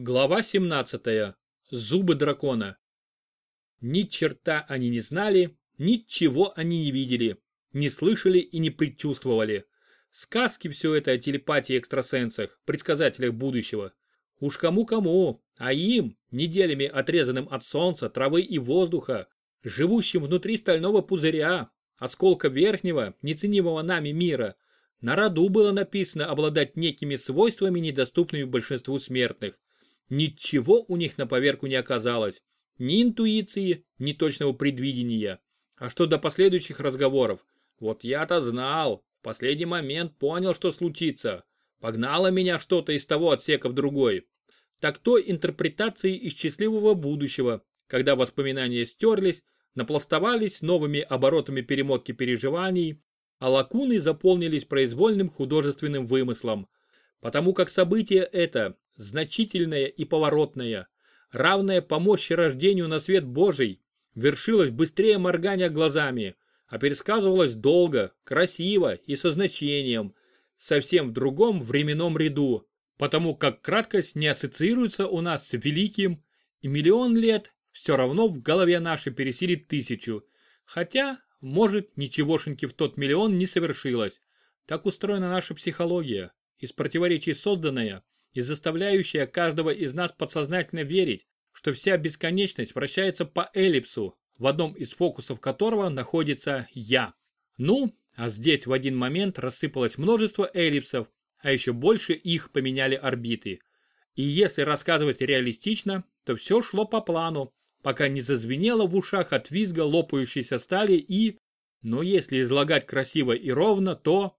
Глава 17. Зубы дракона. Ни черта они не знали, ничего они не видели, не слышали и не предчувствовали. Сказки все это о телепатии экстрасенсах, предсказателях будущего. Уж кому-кому, а им, неделями отрезанным от солнца, травы и воздуха, живущим внутри стального пузыря, осколка верхнего, неценимого нами мира, на роду было написано обладать некими свойствами, недоступными большинству смертных Ничего у них на поверку не оказалось. Ни интуиции, ни точного предвидения. А что до последующих разговоров? Вот я-то знал. В последний момент понял, что случится. Погнало меня что-то из того отсека в другой. Так то интерпретации из счастливого будущего, когда воспоминания стерлись, напластовались новыми оборотами перемотки переживаний, а лакуны заполнились произвольным художественным вымыслом. Потому как событие это значительная и поворотная, равная по мощи рождению на свет Божий, вершилась быстрее моргания глазами, а пересказывалась долго, красиво и со значением, совсем в другом временном ряду, потому как краткость не ассоциируется у нас с великим, и миллион лет все равно в голове нашей пересилит тысячу, хотя, может, ничегошеньки в тот миллион не совершилось. Так устроена наша психология, из противоречий созданная, и заставляющая каждого из нас подсознательно верить, что вся бесконечность вращается по эллипсу, в одном из фокусов которого находится «я». Ну, а здесь в один момент рассыпалось множество эллипсов, а еще больше их поменяли орбиты. И если рассказывать реалистично, то все шло по плану, пока не зазвенело в ушах от визга лопающейся стали и... Но если излагать красиво и ровно, то...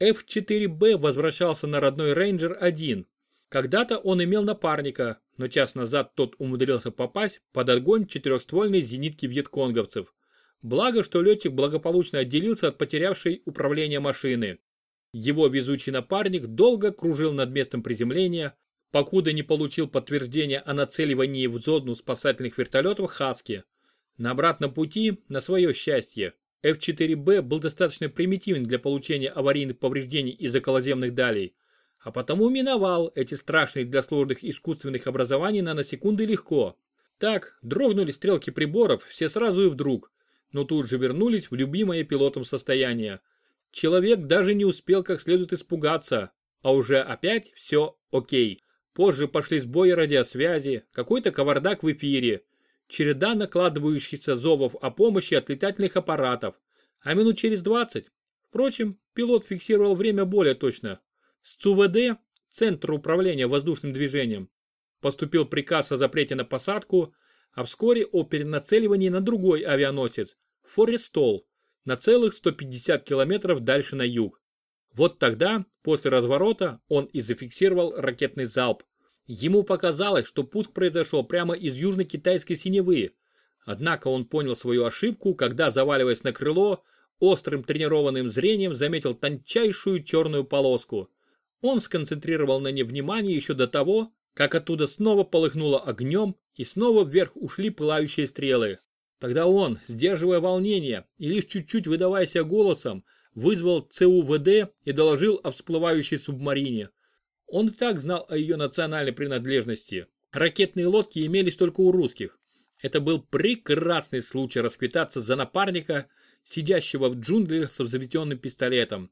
F4B возвращался на родной Рейнджер 1, когда-то он имел напарника, но час назад тот умудрился попасть под огонь четырехствольной зенитки вьетконговцев. Благо, что летчик благополучно отделился от потерявшей управление машины. Его везучий напарник долго кружил над местом приземления, покуда не получил подтверждения о нацеливании в зону спасательных вертолетов «Хаски». На обратном пути, на свое счастье, F-4B был достаточно примитивен для получения аварийных повреждений из околоземных далей, а потому миновал эти страшные для сложных искусственных образований наносекунды легко. Так, дрогнули стрелки приборов все сразу и вдруг, но тут же вернулись в любимое пилотом состояние. Человек даже не успел как следует испугаться, а уже опять все окей. Позже пошли сбои радиосвязи, какой-то кавардак в эфире, череда накладывающихся зовов о помощи от летательных аппаратов, а минут через 20. Впрочем, пилот фиксировал время более точно, с ЦУВД, Центра управления воздушным движением, поступил приказ о запрете на посадку, а вскоре о перенацеливании на другой авианосец, Форестол, на целых 150 километров дальше на юг. Вот тогда, после разворота, он и зафиксировал ракетный залп. Ему показалось, что пуск произошел прямо из южно-китайской синевы. Однако он понял свою ошибку, когда, заваливаясь на крыло, острым тренированным зрением заметил тончайшую черную полоску. Он сконцентрировал на ней внимание еще до того, как оттуда снова полыхнуло огнем и снова вверх ушли пылающие стрелы. Тогда он, сдерживая волнение и лишь чуть-чуть выдаваясь голосом, вызвал ЦУВД и доложил о всплывающей субмарине. Он и так знал о ее национальной принадлежности. Ракетные лодки имелись только у русских. Это был прекрасный случай расквитаться за напарника, сидящего в джунглях со взведенным пистолетом.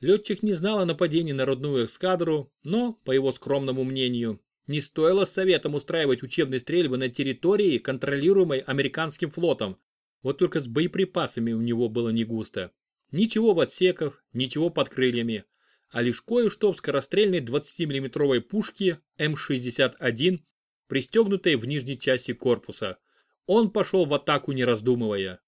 Летчик не знал о нападении на родную эскадру, но, по его скромному мнению, не стоило советом устраивать учебные стрельбы на территории, контролируемой американским флотом. Вот только с боеприпасами у него было не густо. Ничего в отсеках, ничего под крыльями, а лишь кое-что в скорострельной 20-мм пушке М61, пристегнутой в нижней части корпуса. Он пошел в атаку не раздумывая.